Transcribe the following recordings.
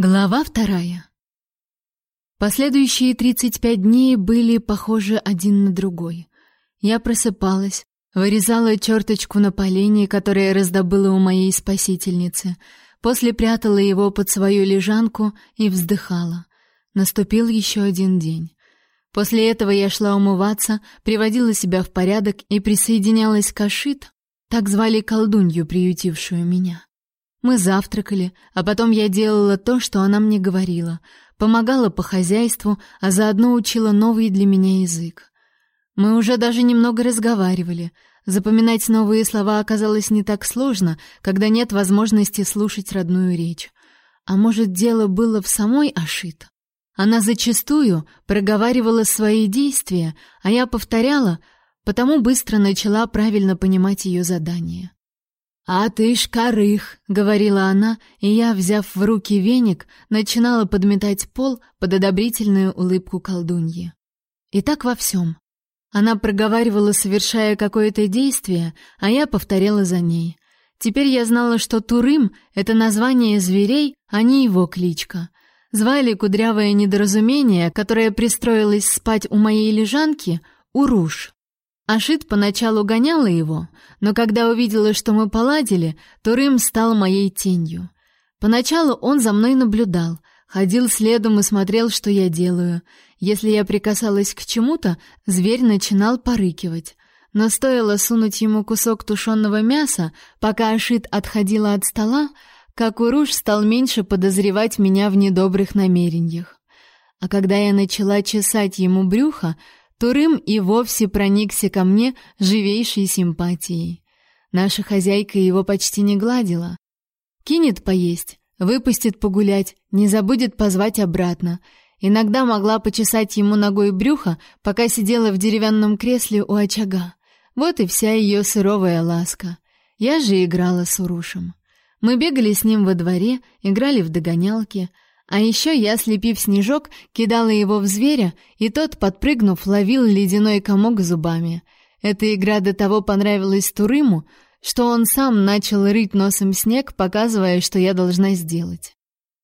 Глава вторая. Последующие 35 дней были похожи один на другой. Я просыпалась, вырезала черточку на полене, которое раздобыла у моей спасительницы, после прятала его под свою лежанку и вздыхала. Наступил еще один день. После этого я шла умываться, приводила себя в порядок и присоединялась к Ашит, так звали колдунью, приютившую меня. Мы завтракали, а потом я делала то, что она мне говорила, помогала по хозяйству, а заодно учила новый для меня язык. Мы уже даже немного разговаривали. Запоминать новые слова оказалось не так сложно, когда нет возможности слушать родную речь. А может, дело было в самой Ашит? Она зачастую проговаривала свои действия, а я повторяла, потому быстро начала правильно понимать ее задание. «А ты шкарых», — говорила она, и я, взяв в руки веник, начинала подметать пол под одобрительную улыбку колдуньи. И так во всем. Она проговаривала, совершая какое-то действие, а я повторяла за ней. Теперь я знала, что Турым — это название зверей, а не его кличка. Звали кудрявое недоразумение, которое пристроилось спать у моей лежанки, Уруш. Ашит поначалу гоняла его, но когда увидела, что мы поладили, то Рым стал моей тенью. Поначалу он за мной наблюдал, ходил следом и смотрел, что я делаю. Если я прикасалась к чему-то, зверь начинал порыкивать. Но стоило сунуть ему кусок тушеного мяса, пока Ашит отходила от стола, как Уруш стал меньше подозревать меня в недобрых намерениях. А когда я начала чесать ему брюхо, Турым и вовсе проникся ко мне живейшей симпатией. Наша хозяйка его почти не гладила. Кинет поесть, выпустит погулять, не забудет позвать обратно. Иногда могла почесать ему ногой брюхо, пока сидела в деревянном кресле у очага. Вот и вся ее сыровая ласка. Я же играла с Урушем. Мы бегали с ним во дворе, играли в догонялки — а еще я, слепив снежок, кидала его в зверя, и тот, подпрыгнув, ловил ледяной комок зубами. Эта игра до того понравилась Турыму, что он сам начал рыть носом снег, показывая, что я должна сделать.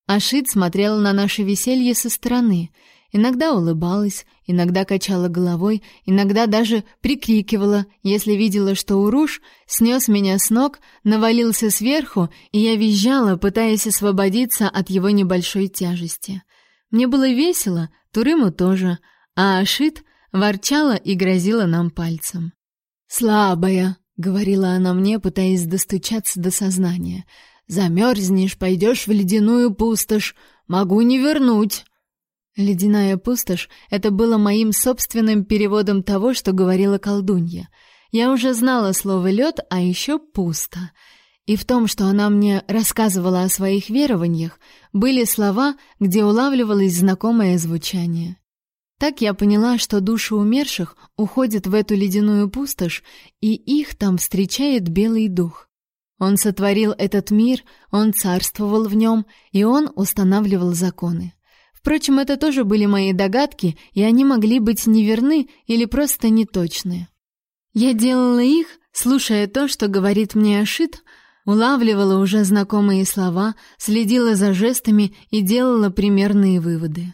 Ашит смотрел на наше веселье со стороны — Иногда улыбалась, иногда качала головой, иногда даже прикрикивала, если видела, что Уруш снес меня с ног, навалился сверху, и я визжала, пытаясь освободиться от его небольшой тяжести. Мне было весело, Турыму тоже, а Ашит ворчала и грозила нам пальцем. «Слабая», — говорила она мне, пытаясь достучаться до сознания. «Замерзнешь, пойдешь в ледяную пустошь. Могу не вернуть». Ледяная пустошь — это было моим собственным переводом того, что говорила колдунья. Я уже знала слово «лед», а еще «пусто». И в том, что она мне рассказывала о своих верованиях, были слова, где улавливалось знакомое звучание. Так я поняла, что души умерших уходят в эту ледяную пустошь, и их там встречает белый дух. Он сотворил этот мир, он царствовал в нем, и он устанавливал законы. Впрочем, это тоже были мои догадки, и они могли быть неверны или просто неточные. Я делала их, слушая то, что говорит мне Ашит, улавливала уже знакомые слова, следила за жестами и делала примерные выводы.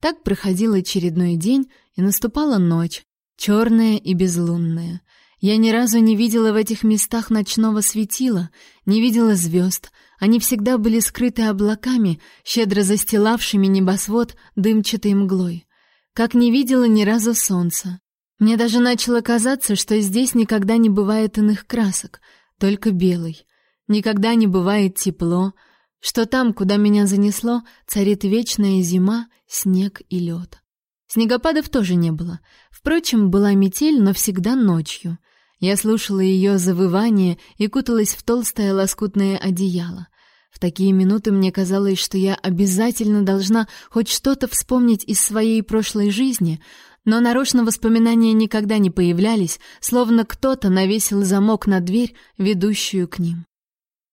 Так проходил очередной день, и наступала ночь, черная и безлунная. Я ни разу не видела в этих местах ночного светила, не видела звезд, они всегда были скрыты облаками, щедро застилавшими небосвод дымчатой мглой. Как не видела ни разу солнца. Мне даже начало казаться, что здесь никогда не бывает иных красок, только белый. Никогда не бывает тепло, что там, куда меня занесло, царит вечная зима, снег и лед. Снегопадов тоже не было. Впрочем, была метель, но всегда ночью — я слушала ее завывание и куталась в толстое лоскутное одеяло. В такие минуты мне казалось, что я обязательно должна хоть что-то вспомнить из своей прошлой жизни, но нарочно воспоминания никогда не появлялись, словно кто-то навесил замок на дверь, ведущую к ним.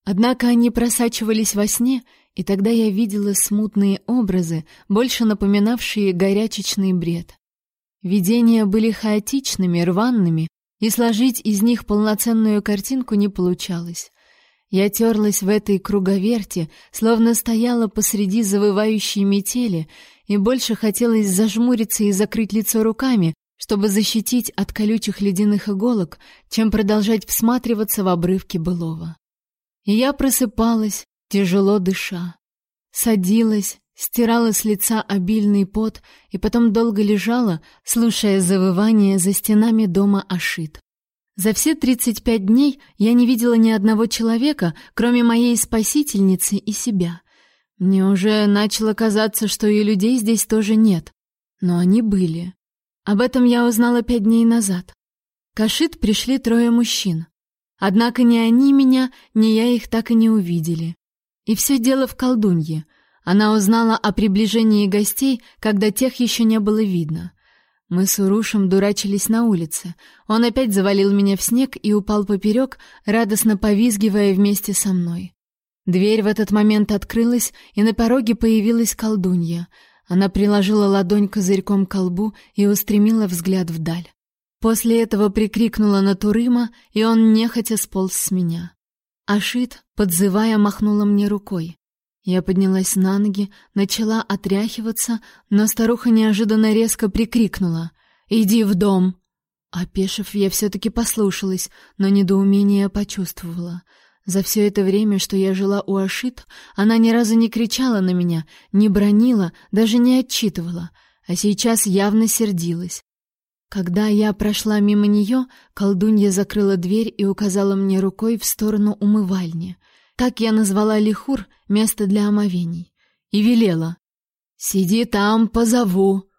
Однако они просачивались во сне, и тогда я видела смутные образы, больше напоминавшие горячечный бред. Видения были хаотичными, рваными, и сложить из них полноценную картинку не получалось. Я терлась в этой круговерти, словно стояла посреди завывающей метели, и больше хотелось зажмуриться и закрыть лицо руками, чтобы защитить от колючих ледяных иголок, чем продолжать всматриваться в обрывки былого. И я просыпалась, тяжело дыша. Садилась, стирала с лица обильный пот и потом долго лежала, слушая завывание за стенами дома Ашит. За все 35 дней я не видела ни одного человека, кроме моей спасительницы и себя. Мне уже начало казаться, что и людей здесь тоже нет. Но они были. Об этом я узнала пять дней назад. К Ашит пришли трое мужчин. Однако ни они меня, ни я их так и не увидели. И все дело в колдунье. Она узнала о приближении гостей, когда тех еще не было видно. Мы с Урушем дурачились на улице. Он опять завалил меня в снег и упал поперек, радостно повизгивая вместе со мной. Дверь в этот момент открылась, и на пороге появилась колдунья. Она приложила ладонь козырьком к колбу и устремила взгляд вдаль. После этого прикрикнула на Турыма, и он нехотя сполз с меня. Ашит, подзывая, махнула мне рукой. Я поднялась на ноги, начала отряхиваться, но старуха неожиданно резко прикрикнула: "Иди в дом!" Опешив, я все-таки послушалась, но недоумение почувствовала. За все это время, что я жила у Ашит, она ни разу не кричала на меня, не бронила, даже не отчитывала, а сейчас явно сердилась. Когда я прошла мимо нее, колдунья закрыла дверь и указала мне рукой в сторону умывальни. Так я назвала Лихур место для омовений и велела: "Сиди там, позову".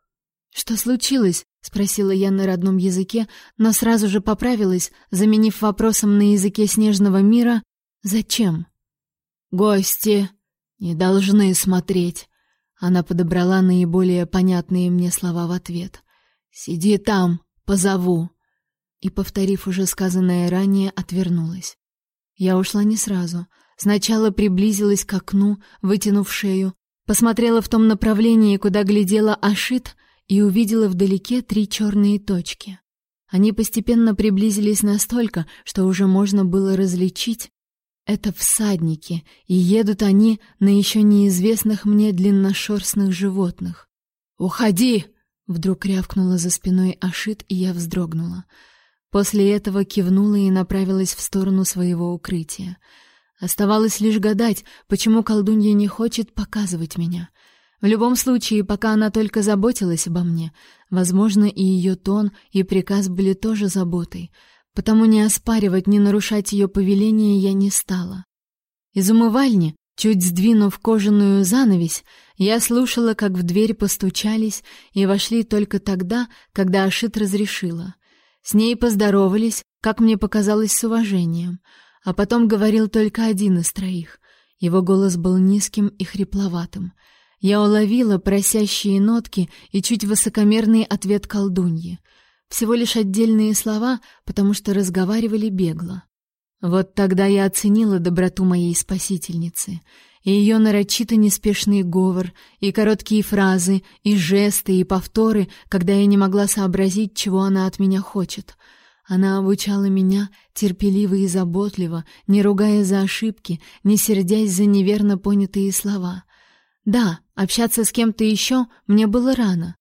Что случилось? спросила я на родном языке, но сразу же поправилась, заменив вопросом на языке снежного мира: "Зачем?" "Гости не должны смотреть". Она подобрала наиболее понятные мне слова в ответ. "Сиди там, позову". И повторив уже сказанное ранее, отвернулась. Я ушла не сразу. Сначала приблизилась к окну, вытянув шею, посмотрела в том направлении, куда глядела Ашит, и увидела вдалеке три черные точки. Они постепенно приблизились настолько, что уже можно было различить. Это всадники, и едут они на еще неизвестных мне длинношерстных животных. «Уходи!» — вдруг рявкнула за спиной Ашит, и я вздрогнула. После этого кивнула и направилась в сторону своего укрытия — Оставалось лишь гадать, почему колдунья не хочет показывать меня. В любом случае, пока она только заботилась обо мне, возможно, и ее тон, и приказ были тоже заботой, потому не оспаривать, не нарушать ее повеление я не стала. Из умывальни, чуть сдвинув кожаную занавесь, я слушала, как в дверь постучались и вошли только тогда, когда Ашит разрешила. С ней поздоровались, как мне показалось, с уважением — а потом говорил только один из троих. Его голос был низким и хрипловатым. Я уловила просящие нотки и чуть высокомерный ответ колдуньи. Всего лишь отдельные слова, потому что разговаривали бегло. Вот тогда я оценила доброту моей спасительницы, и ее нарочито неспешный говор, и короткие фразы, и жесты, и повторы, когда я не могла сообразить, чего она от меня хочет — она обучала меня терпеливо и заботливо, не ругая за ошибки, не сердясь за неверно понятые слова. Да, общаться с кем-то еще мне было рано.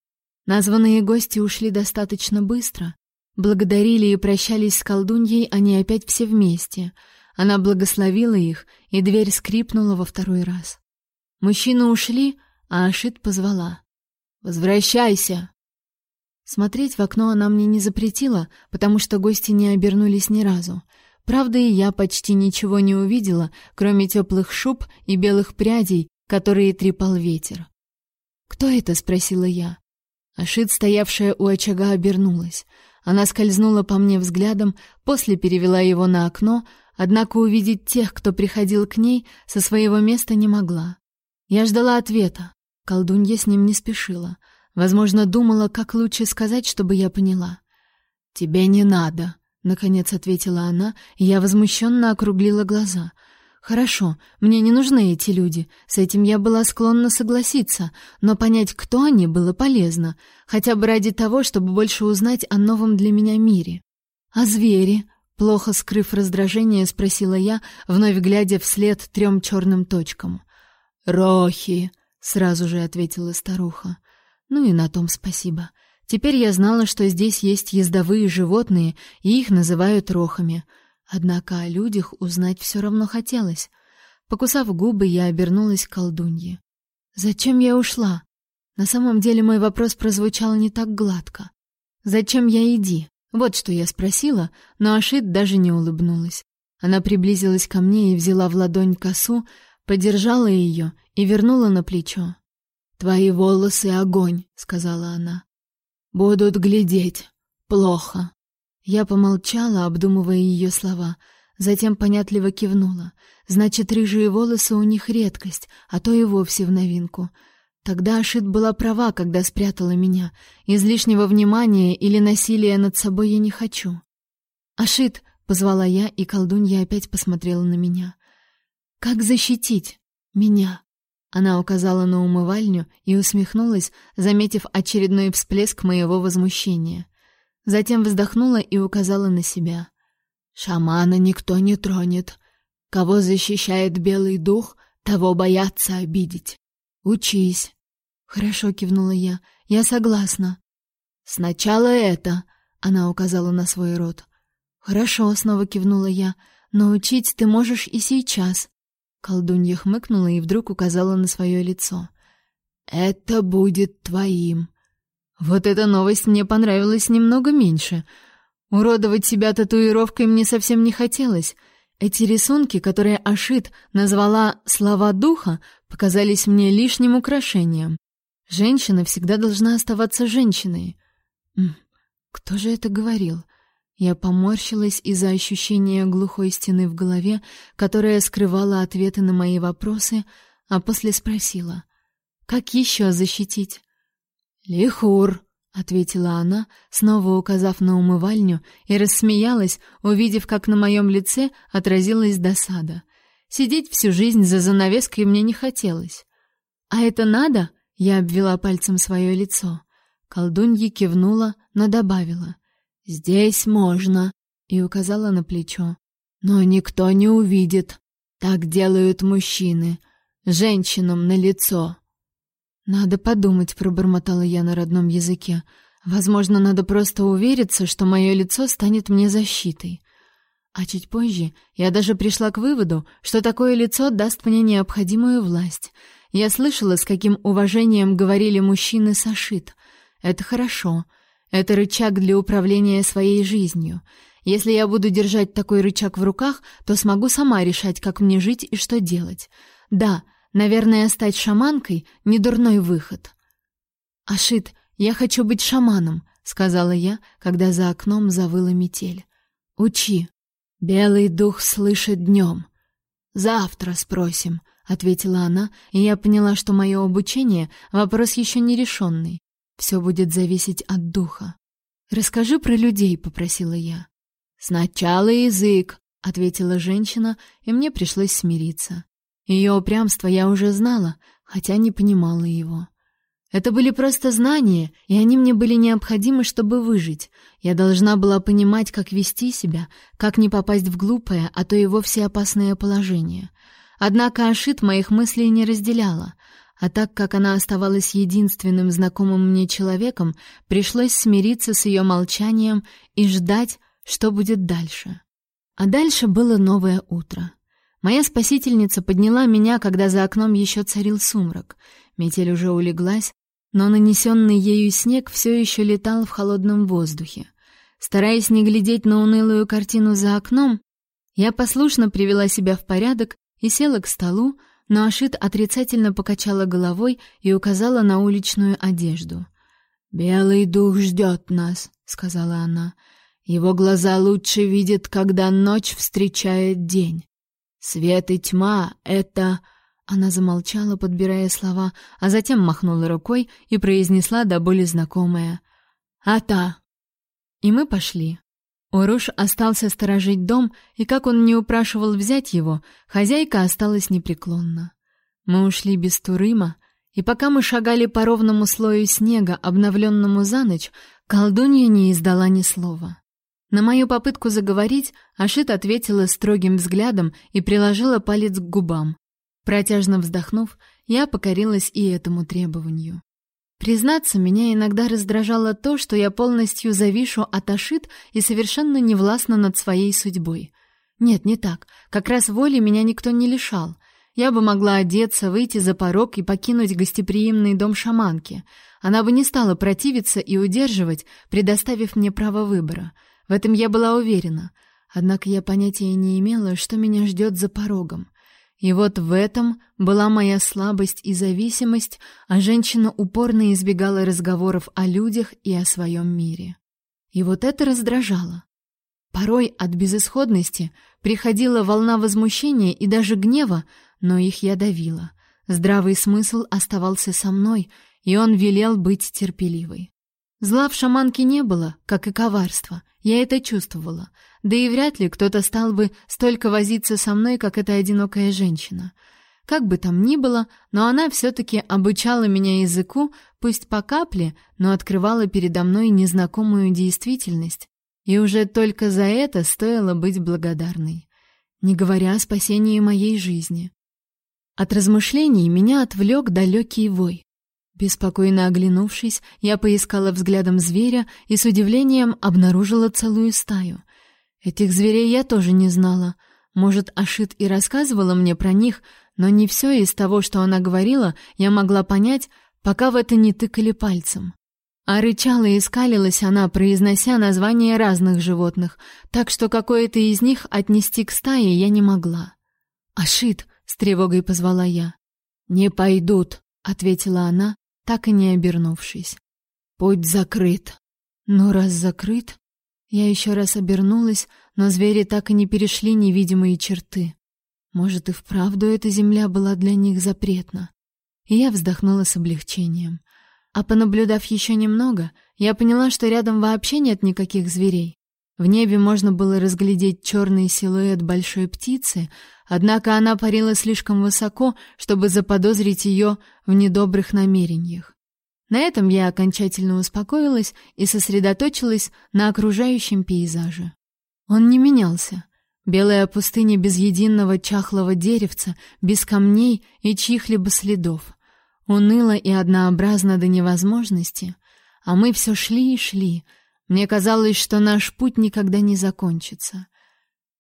Названные гости ушли достаточно быстро. Благодарили и прощались с колдуньей они опять все вместе. Она благословила их, и дверь скрипнула во второй раз. Мужчины ушли, а Ашит позвала. «Возвращайся!» Смотреть в окно она мне не запретила, потому что гости не обернулись ни разу. Правда, и я почти ничего не увидела, кроме теплых шуб и белых прядей, которые трепал ветер. «Кто это?» — спросила я. Ашит, стоявшая у очага, обернулась. Она скользнула по мне взглядом, после перевела его на окно, однако увидеть тех, кто приходил к ней, со своего места не могла. Я ждала ответа. Колдунья с ним не спешила — Возможно, думала, как лучше сказать, чтобы я поняла. «Тебе не надо», — наконец ответила она, и я возмущенно округлила глаза. «Хорошо, мне не нужны эти люди, с этим я была склонна согласиться, но понять, кто они, было полезно, хотя бы ради того, чтобы больше узнать о новом для меня мире. А звери?» Плохо скрыв раздражение, спросила я, вновь глядя вслед трем черным точкам. «Рохи!» — сразу же ответила старуха. «Ну и на том спасибо. Теперь я знала, что здесь есть ездовые животные, и их называют рохами. Однако о людях узнать все равно хотелось. Покусав губы, я обернулась к колдунье. «Зачем я ушла?» На самом деле мой вопрос прозвучал не так гладко. «Зачем я иди?» Вот что я спросила, но Ашит даже не улыбнулась. Она приблизилась ко мне и взяла в ладонь косу, подержала ее и вернула на плечо. «Твои волосы — огонь», — сказала она. Будут глядеть. Плохо. Я помолчала, обдумывая ее слова, затем понятливо кивнула. Значит, рыжие волосы у них редкость, а то и вовсе в новинку. Тогда Ашит была права, когда спрятала меня. Излишнего внимания или насилия над собой я не хочу. «Ашит!» — позвала я, и колдунья опять посмотрела на меня. «Как защитить меня?» Она указала на умывальню и усмехнулась, заметив очередной всплеск моего возмущения. Затем вздохнула и указала на себя. «Шамана никто не тронет. Кого защищает белый дух, того боятся обидеть. Учись». «Хорошо», — кивнула я. «Я согласна». «Сначала это», — она указала на свой рот. «Хорошо», — снова кивнула я. «Но учить ты можешь и сейчас. Колдунья хмыкнула и вдруг указала на свое лицо. «Это будет твоим». Вот эта новость мне понравилась немного меньше. Уродовать себя татуировкой мне совсем не хотелось. Эти рисунки, которые Ашит назвала «слова духа», показались мне лишним украшением. Женщина всегда должна оставаться женщиной. Кто же это говорил? Я поморщилась из-за ощущения глухой стены в голове, которая скрывала ответы на мои вопросы, а после спросила: "Как еще защитить?" "Лихур", ответила она, снова указав на умывальню, и рассмеялась, увидев, как на моем лице отразилась досада. Сидеть всю жизнь за занавеской мне не хотелось. А это надо? Я обвела пальцем свое лицо. Колдунья кивнула, но добавила: «Здесь можно», — и указала на плечо. «Но никто не увидит. Так делают мужчины. Женщинам на лицо». «Надо подумать», — пробормотала я на родном языке. «Возможно, надо просто увериться, что мое лицо станет мне защитой». А чуть позже я даже пришла к выводу, что такое лицо даст мне необходимую власть. Я слышала, с каким уважением говорили мужчины Сашит. Это хорошо. Это рычаг для управления своей жизнью. Если я буду держать такой рычаг в руках, то смогу сама решать, как мне жить и что делать. Да, наверное, стать шаманкой — не дурной выход. «Ашит, я хочу быть шаманом», — сказала я, когда за окном завыла метель. «Учи. Белый дух слышит днем. Завтра спросим», — ответила она, и я поняла, что мое обучение — вопрос еще не решенный. Все будет зависеть от духа. Расскажи про людей, попросила я. Сначала язык, ответила женщина, и мне пришлось смириться. Ее упрямство я уже знала, хотя не понимала его. Это были просто знания, и они мне были необходимы, чтобы выжить. Я должна была понимать, как вести себя, как не попасть в глупое, а то и вовсе опасное положение. Однако Ашит моих мыслей не разделяла. А так как она оставалась единственным знакомым мне человеком, пришлось смириться с ее молчанием и ждать, что будет дальше. А дальше было новое утро. Моя спасительница подняла меня, когда за окном еще царил сумрак. Метель уже улеглась, но нанесенный ею снег все еще летал в холодном воздухе. Стараясь не глядеть на унылую картину за окном, я послушно привела себя в порядок и села к столу, но Ашит отрицательно покачала головой и указала на уличную одежду. «Белый дух ждет нас», — сказала она. «Его глаза лучше видят, когда ночь встречает день. Свет и тьма — это...» Она замолчала, подбирая слова, а затем махнула рукой и произнесла до боли знакомое «Ата». И мы пошли. Уруш остался сторожить дом, и как он не упрашивал взять его, хозяйка осталась непреклонна. Мы ушли без Турыма, и пока мы шагали по ровному слою снега, обновленному за ночь, колдунья не издала ни слова. На мою попытку заговорить Ашит ответила строгим взглядом и приложила палец к губам. Протяжно вздохнув, я покорилась и этому требованию. Признаться, меня иногда раздражало то, что я полностью завишу от Ашит и совершенно не властна над своей судьбой. Нет, не так. Как раз воли меня никто не лишал. Я бы могла одеться, выйти за порог и покинуть гостеприимный дом шаманки. Она бы не стала противиться и удерживать, предоставив мне право выбора — в этом я была уверена, однако я понятия не имела, что меня ждет за порогом. И вот в этом была моя слабость и зависимость, а женщина упорно избегала разговоров о людях и о своем мире. И вот это раздражало. Порой от безысходности приходила волна возмущения и даже гнева, но их я давила. Здравый смысл оставался со мной, и он велел быть терпеливой. Зла в шаманке не было, как и коварства. Я это чувствовала. Да и вряд ли кто-то стал бы столько возиться со мной, как эта одинокая женщина. Как бы там ни было, но она все-таки обучала меня языку, пусть по капле, но открывала передо мной незнакомую действительность. И уже только за это стоило быть благодарной. Не говоря о спасении моей жизни. От размышлений меня отвлек далекий вой. Беспокойно оглянувшись, я поискала взглядом зверя и с удивлением обнаружила целую стаю. Этих зверей я тоже не знала. Может, Ашит и рассказывала мне про них, но не все из того, что она говорила, я могла понять, пока в это не тыкали пальцем. А рычала и скалилась она, произнося названия разных животных, так что какое-то из них отнести к стае я не могла. «Ашит!» — с тревогой позвала я. «Не пойдут!» — ответила она, так и не обернувшись. Путь закрыт. Но раз закрыт, я еще раз обернулась, но звери так и не перешли невидимые черты. Может, и вправду эта земля была для них запретна. И я вздохнула с облегчением. А понаблюдав еще немного, я поняла, что рядом вообще нет никаких зверей. В небе можно было разглядеть черный силуэт большой птицы, однако она парила слишком высоко, чтобы заподозрить ее в недобрых намерениях. На этом я окончательно успокоилась и сосредоточилась на окружающем пейзаже. Он не менялся. Белая пустыня без единого чахлого деревца, без камней и чьих-либо следов. Уныло и однообразно до невозможности, а мы все шли и шли — мне казалось, что наш путь никогда не закончится.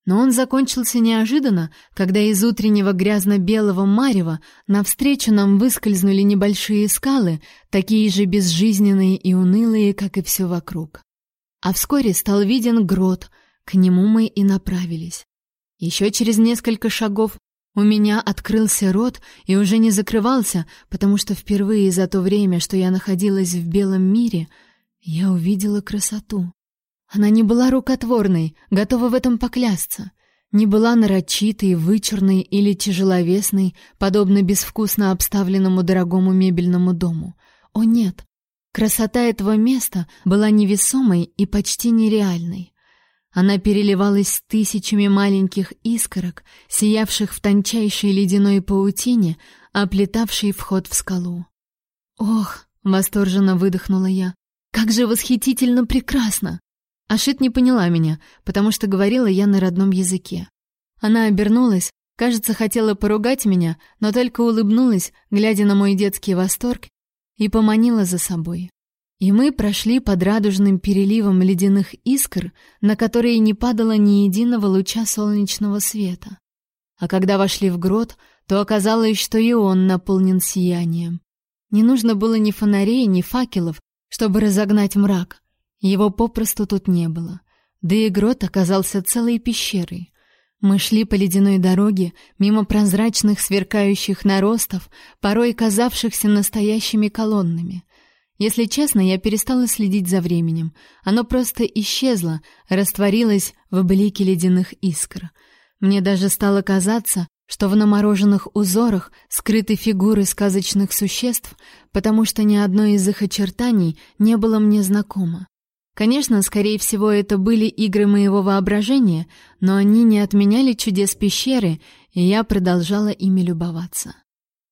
Но он закончился неожиданно, когда из утреннего грязно-белого марева навстречу нам выскользнули небольшие скалы, такие же безжизненные и унылые, как и все вокруг. А вскоре стал виден грот, к нему мы и направились. Еще через несколько шагов у меня открылся рот и уже не закрывался, потому что впервые за то время, что я находилась в белом мире — я увидела красоту. Она не была рукотворной, готова в этом поклясться. Не была нарочитой, вычурной или тяжеловесной, подобно безвкусно обставленному дорогому мебельному дому. О нет! Красота этого места была невесомой и почти нереальной. Она переливалась тысячами маленьких искорок, сиявших в тончайшей ледяной паутине, оплетавшей вход в скалу. «Ох!» — восторженно выдохнула я. Как же восхитительно прекрасно! Ашит не поняла меня, потому что говорила я на родном языке. Она обернулась, кажется, хотела поругать меня, но только улыбнулась, глядя на мой детский восторг, и поманила за собой. И мы прошли под радужным переливом ледяных искр, на которые не падало ни единого луча солнечного света. А когда вошли в грот, то оказалось, что и он наполнен сиянием. Не нужно было ни фонарей, ни факелов, чтобы разогнать мрак. Его попросту тут не было. Да и грот оказался целой пещерой. Мы шли по ледяной дороге, мимо прозрачных сверкающих наростов, порой казавшихся настоящими колоннами. Если честно, я перестала следить за временем. Оно просто исчезло, растворилось в блике ледяных искр. Мне даже стало казаться, что в намороженных узорах скрыты фигуры сказочных существ, потому что ни одно из их очертаний не было мне знакомо. Конечно, скорее всего, это были игры моего воображения, но они не отменяли чудес пещеры, и я продолжала ими любоваться.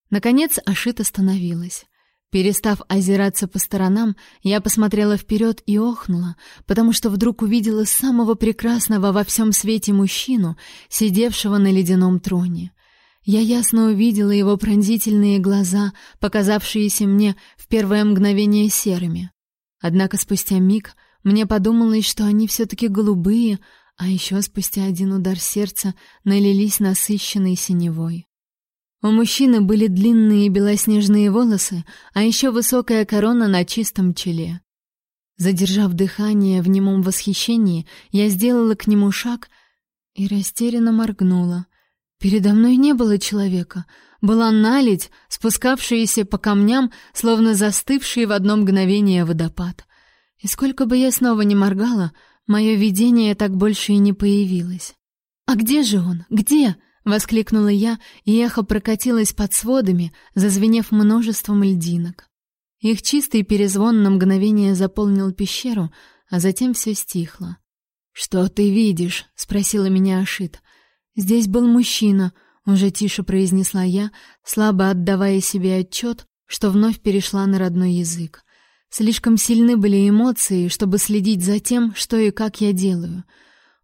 Наконец Ашит остановилась. Перестав озираться по сторонам, я посмотрела вперед и охнула, потому что вдруг увидела самого прекрасного во всем свете мужчину, сидевшего на ледяном троне. Я ясно увидела его пронзительные глаза, показавшиеся мне в первое мгновение серыми. Однако спустя миг мне подумалось, что они все-таки голубые, а еще спустя один удар сердца налились насыщенной синевой. У мужчины были длинные белоснежные волосы, а еще высокая корона на чистом челе. Задержав дыхание в немом восхищении, я сделала к нему шаг и растерянно моргнула. Передо мной не было человека, была наледь, спускавшаяся по камням, словно застывший в одно мгновение водопад. И сколько бы я снова не моргала, мое видение так больше и не появилось. А где же он? Где? Воскликнула я, и эхо прокатилось под сводами, зазвенев множеством льдинок. Их чистый перезвон на мгновение заполнил пещеру, а затем все стихло. Что ты видишь? спросила меня Ашит. Здесь был мужчина, уже тише произнесла я, слабо отдавая себе отчет, что вновь перешла на родной язык. Слишком сильны были эмоции, чтобы следить за тем, что и как я делаю.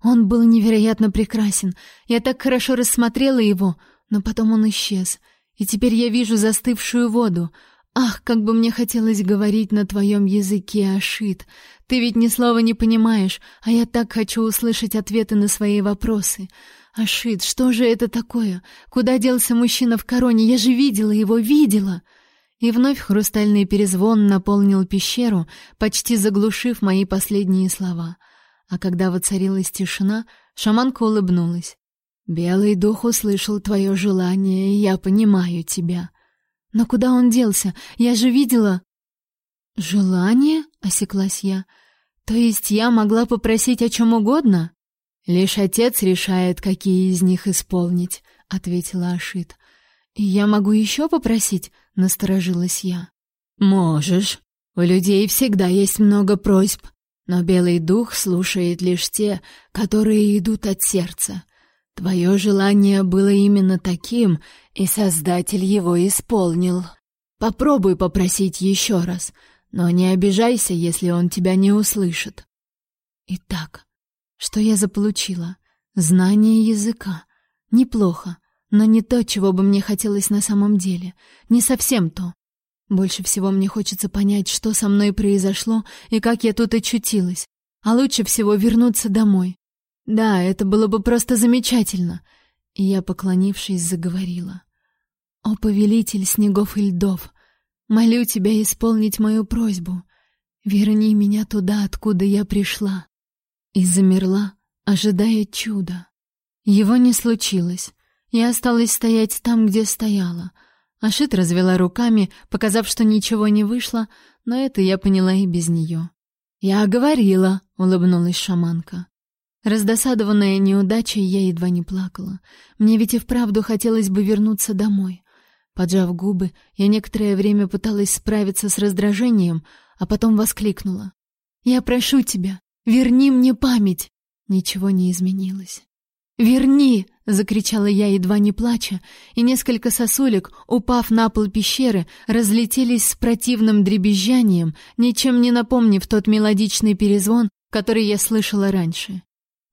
Он был невероятно прекрасен. Я так хорошо рассмотрела его, но потом он исчез. И теперь я вижу застывшую воду. Ах, как бы мне хотелось говорить на твоем языке, Ашит. Ты ведь ни слова не понимаешь, а я так хочу услышать ответы на свои вопросы. Ашит, что же это такое? Куда делся мужчина в короне? Я же видела его, видела. И вновь хрустальный перезвон наполнил пещеру, почти заглушив мои последние слова. А когда воцарилась тишина, шаманка улыбнулась. «Белый дух услышал твое желание, и я понимаю тебя. Но куда он делся? Я же видела...» «Желание?» — осеклась я. «То есть я могла попросить о чем угодно?» «Лишь отец решает, какие из них исполнить», — ответила Ашит. «Я могу еще попросить?» — насторожилась я. «Можешь. У людей всегда есть много просьб. Но Белый Дух слушает лишь те, которые идут от сердца. Твое желание было именно таким, и Создатель его исполнил. Попробуй попросить еще раз, но не обижайся, если он тебя не услышит. Итак, что я заполучила? Знание языка. Неплохо, но не то, чего бы мне хотелось на самом деле. Не совсем то. Больше всего мне хочется понять, что со мной произошло и как я тут очутилась. А лучше всего вернуться домой. Да, это было бы просто замечательно. И я, поклонившись, заговорила. О, повелитель снегов и льдов, молю тебя исполнить мою просьбу. Верни меня туда, откуда я пришла. И замерла, ожидая чуда. Его не случилось. Я осталась стоять там, где стояла — Ашит развела руками, показав, что ничего не вышло, но это я поняла и без нее. «Я говорила», — улыбнулась шаманка. Раздосадованная неудачей, я едва не плакала. Мне ведь и вправду хотелось бы вернуться домой. Поджав губы, я некоторое время пыталась справиться с раздражением, а потом воскликнула. «Я прошу тебя, верни мне память!» Ничего не изменилось. «Верни!» — закричала я, едва не плача, и несколько сосулек, упав на пол пещеры, разлетелись с противным дребезжанием, ничем не напомнив тот мелодичный перезвон, который я слышала раньше.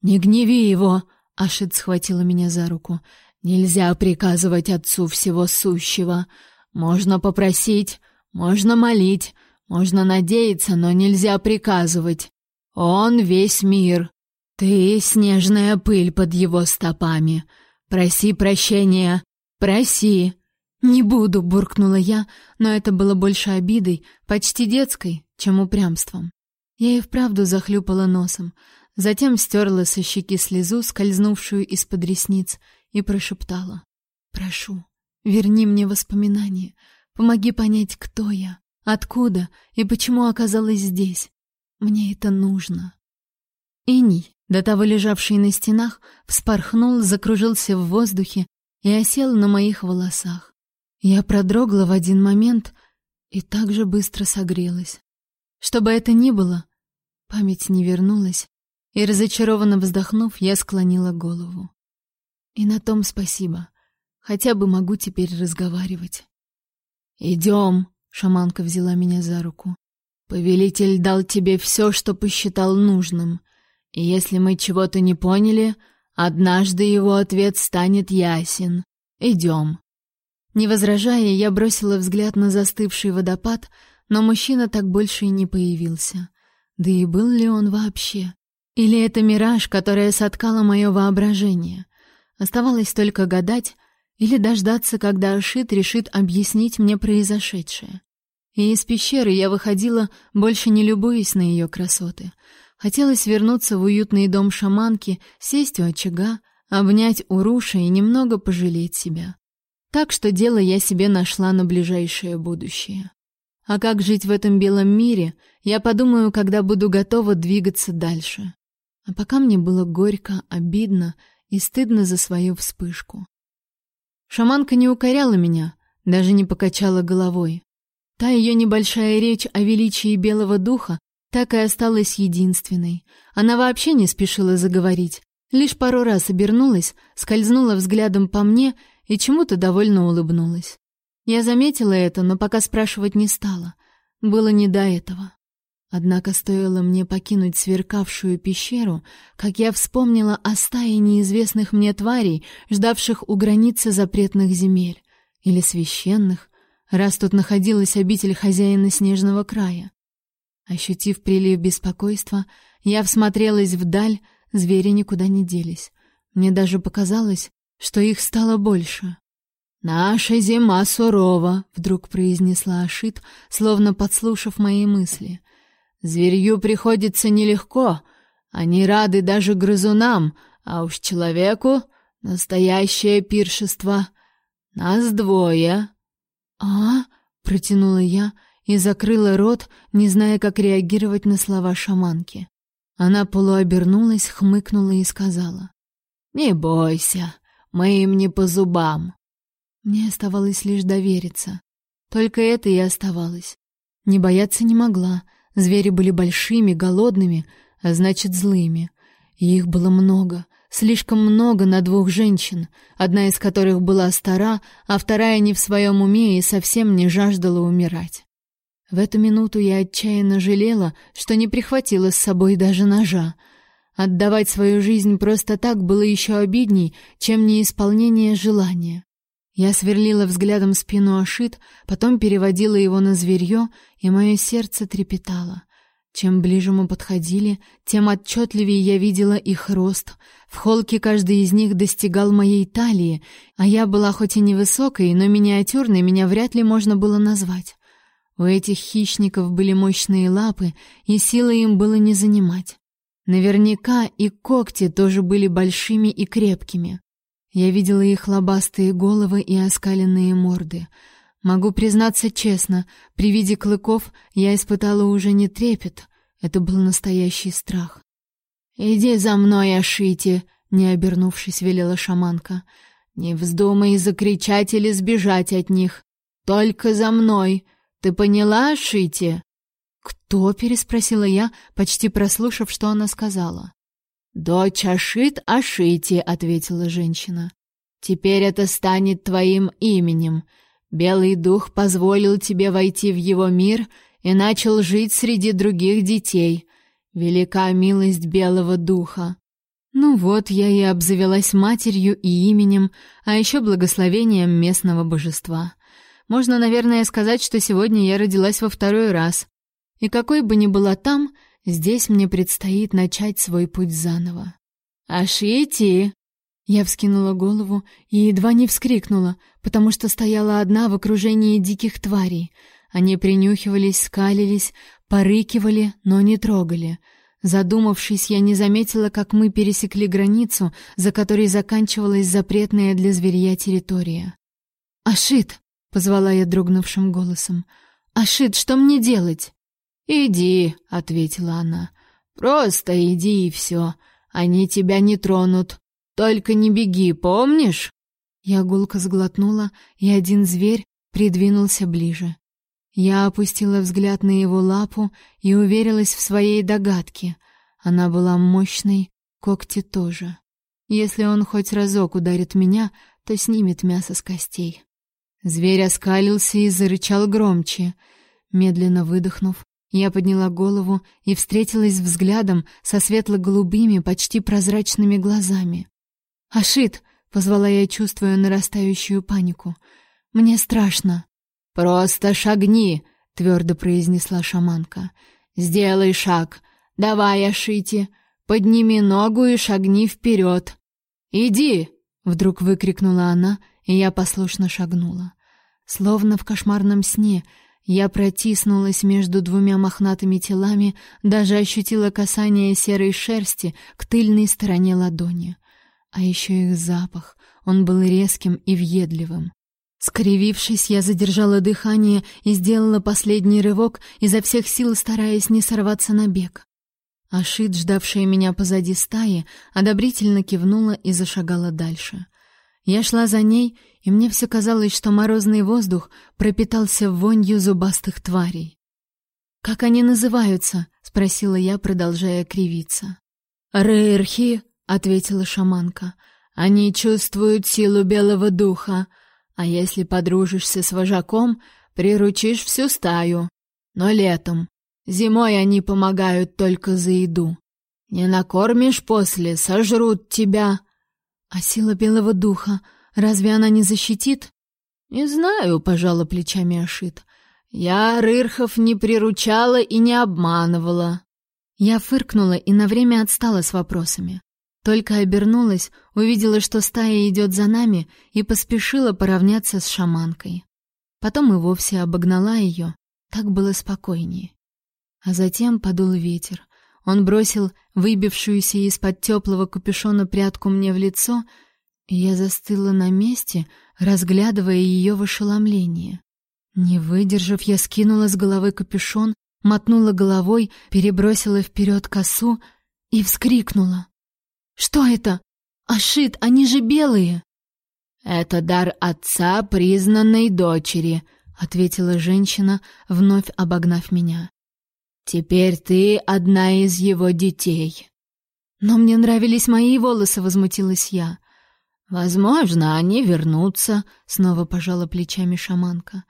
«Не гневи его!» — Ашит схватила меня за руку. «Нельзя приказывать отцу всего сущего. Можно попросить, можно молить, можно надеяться, но нельзя приказывать. Он весь мир, ты снежная пыль под его стопами. Проси прощения, проси. Не буду, буркнула я, но это было больше обидой, почти детской, чем упрямством. Я и вправду захлюпала носом, затем стерла со щеки слезу, скользнувшую из-под ресниц, и прошептала: "Прошу, верни мне воспоминания, помоги понять, кто я, откуда и почему оказалась здесь. Мне это нужно". Иней, до того лежавший на стенах, вспорхнул, закружился в воздухе и осел на моих волосах. Я продрогла в один момент и так же быстро согрелась. Что бы это ни было, память не вернулась, и разочарованно вздохнув, я склонила голову. И на том спасибо. Хотя бы могу теперь разговаривать. «Идем!» Шаманка взяла меня за руку. Повелитель дал тебе все, что посчитал нужным. Если мы чего-то не поняли, однажды его ответ станет ясен. Идем. Не возражая, я бросила взгляд на застывший водопад, но мужчина так больше и не появился. Да и был ли он вообще? Или это мираж, которое соткало мое воображение? Оставалось только гадать или дождаться, когда Ашит решит объяснить мне произошедшее. И из пещеры я выходила, больше не любуясь на ее красоты. Хотелось вернуться в уютный дом шаманки, сесть у очага, обнять Уруша и немного пожалеть себя. Так что дело я себе нашла на ближайшее будущее. А как жить в этом белом мире, я подумаю, когда буду готова двигаться дальше. А пока мне было горько, обидно и стыдно за свою вспышку. Шаманка не укоряла меня, даже не покачала головой. Та ее небольшая речь о величии белого духа так и осталась единственной. Она вообще не спешила заговорить, лишь пару раз обернулась, скользнула взглядом по мне и чему-то довольно улыбнулась. Я заметила это, но пока спрашивать не стала. Было не до этого. Однако стоило мне покинуть сверкавшую пещеру, как я вспомнила о стае неизвестных мне тварей, ждавших у границы запретных земель или священных, раз тут находилась обитель хозяина снежного края. Ощутив прилив беспокойства, я всмотрелась вдаль, звери никуда не делись. Мне даже показалось, что их стало больше. «Наша зима сурова», — вдруг произнесла Ашит, словно подслушав мои мысли. «Зверью приходится нелегко. Они рады даже грызунам, а уж человеку — настоящее пиршество. Нас двое, «А?» — протянула я и закрыла рот, не зная, как реагировать на слова шаманки. Она полуобернулась, хмыкнула и сказала. «Не бойся, мы им не по зубам». Мне оставалось лишь довериться. Только это и оставалось. Не бояться не могла. Звери были большими, голодными, а значит, злыми. И их было много, Слишком много на двух женщин, одна из которых была стара, а вторая не в своем уме и совсем не жаждала умирать. В эту минуту я отчаянно жалела, что не прихватила с собой даже ножа. Отдавать свою жизнь просто так было еще обидней, чем неисполнение желания. Я сверлила взглядом спину Ашит, потом переводила его на зверье, и мое сердце трепетало. Чем ближе мы подходили, тем отчетливее я видела их рост. В холке каждый из них достигал моей талии, а я была хоть и невысокой, но миниатюрной меня вряд ли можно было назвать. У этих хищников были мощные лапы, и силы им было не занимать. Наверняка и когти тоже были большими и крепкими. Я видела их лобастые головы и оскаленные морды — Могу признаться честно, при виде клыков я испытала уже не трепет, это был настоящий страх. «Иди за мной, Ашити!» — не обернувшись, велела шаманка. «Не вздумай закричать или сбежать от них. Только за мной. Ты поняла, Ашити?» «Кто?» — переспросила я, почти прослушав, что она сказала. «Дочь Ашит Ашити», — ответила женщина. «Теперь это станет твоим именем. Белый дух позволил тебе войти в его мир и начал жить среди других детей. Велика милость белого духа. Ну вот, я и обзавелась матерью и именем, а еще благословением местного божества. Можно, наверное, сказать, что сегодня я родилась во второй раз. И какой бы ни была там, здесь мне предстоит начать свой путь заново. «Ашити!» Я вскинула голову и едва не вскрикнула, потому что стояла одна в окружении диких тварей. Они принюхивались, скалились, порыкивали, но не трогали. Задумавшись, я не заметила, как мы пересекли границу, за которой заканчивалась запретная для зверья территория. «Ашит!» — позвала я дрогнувшим голосом. «Ашит, что мне делать?» «Иди», — ответила она. «Просто иди и все. Они тебя не тронут. Только не беги, помнишь? Я гулко сглотнула, и один зверь придвинулся ближе. Я опустила взгляд на его лапу и уверилась в своей догадке. Она была мощной, когти тоже. Если он хоть разок ударит меня, то снимет мясо с костей. Зверь оскалился и зарычал громче. Медленно выдохнув, я подняла голову и встретилась взглядом со светло-голубыми, почти прозрачными глазами. «Ашит!» — позвала я, чувствуя нарастающую панику. «Мне страшно». «Просто шагни!» — твердо произнесла шаманка. «Сделай шаг. Давай, Ашити, подними ногу и шагни вперед. Иди!» — вдруг выкрикнула она, и я послушно шагнула. Словно в кошмарном сне я протиснулась между двумя мохнатыми телами, даже ощутила касание серой шерсти к тыльной стороне ладони. А еще их запах, он был резким и въедливым. Скривившись, я задержала дыхание и сделала последний рывок, изо всех сил стараясь не сорваться на бег. Ашит, ждавшая меня позади стаи, одобрительно кивнула и зашагала дальше. Я шла за ней, и мне все казалось, что морозный воздух пропитался вонью зубастых тварей. «Как они называются?» — спросила я, продолжая кривиться. «Рейрхи», — ответила шаманка, — «они чувствуют силу белого духа, а если подружишься с вожаком, приручишь всю стаю. Но летом. Зимой они помогают только за еду. Не накормишь после, сожрут тебя. А сила белого духа, разве она не защитит? Не знаю, пожала плечами Ашит. Я рырхов не приручала и не обманывала. Я фыркнула и на время отстала с вопросами. Только обернулась, увидела, что стая идет за нами, и поспешила поравняться с шаманкой. Потом и вовсе обогнала ее, так было спокойнее. А затем подул ветер. Он бросил выбившуюся из-под теплого капюшона прядку мне в лицо, и я застыла на месте, разглядывая ее в ошеломлении. Не выдержав, я скинула с головы капюшон, мотнула головой, перебросила вперед косу и вскрикнула. Что это? Ашит, они же белые. Это дар отца признанной дочери, ответила женщина, вновь обогнав меня. Теперь ты одна из его детей. Но мне нравились мои волосы, возмутилась я. Возможно, они вернутся, снова пожала плечами шаманка.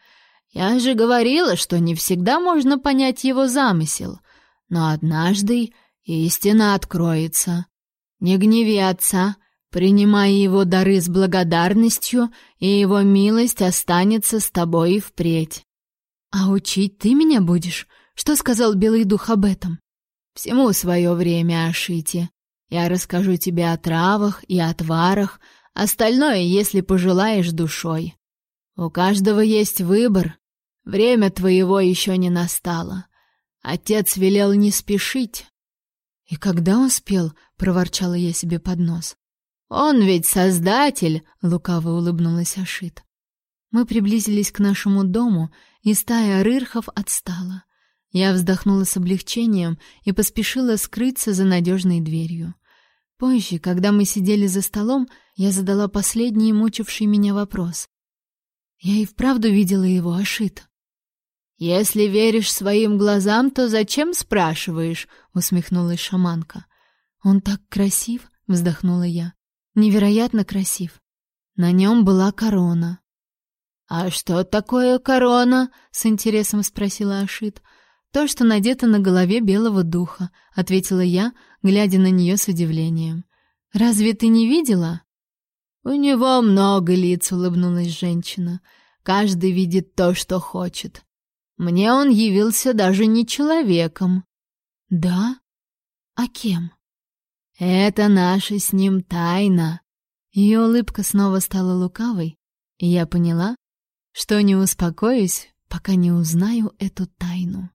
Я же говорила, что не всегда можно понять его замысел, но однажды истина откроется. Не гневи отца, принимай его дары с благодарностью, и его милость останется с тобой и впредь. А учить ты меня будешь? Что сказал Белый Дух об этом? Всему свое время, Ашити. Я расскажу тебе о травах и отварах, остальное, если пожелаешь душой. У каждого есть выбор. Время твоего еще не настало. Отец велел не спешить, «И когда успел?» — проворчала я себе под нос. «Он ведь создатель!» — лукаво улыбнулась Ашит. Мы приблизились к нашему дому, и стая рырхов отстала. Я вздохнула с облегчением и поспешила скрыться за надежной дверью. Позже, когда мы сидели за столом, я задала последний мучивший меня вопрос. Я и вправду видела его, Ашит. Если веришь своим глазам, то зачем спрашиваешь? усмехнулась шаманка. Он так красив, вздохнула я. Невероятно красив. На нем была корона. А что такое корона? с интересом спросила Ашит. То, что надето на голове белого духа, ответила я, глядя на нее с удивлением. Разве ты не видела? У него много лиц, улыбнулась женщина. Каждый видит то, что хочет. Мне он явился даже не человеком. Да? А кем? Это наша с ним тайна. Ее улыбка снова стала лукавой, и я поняла, что не успокоюсь, пока не узнаю эту тайну.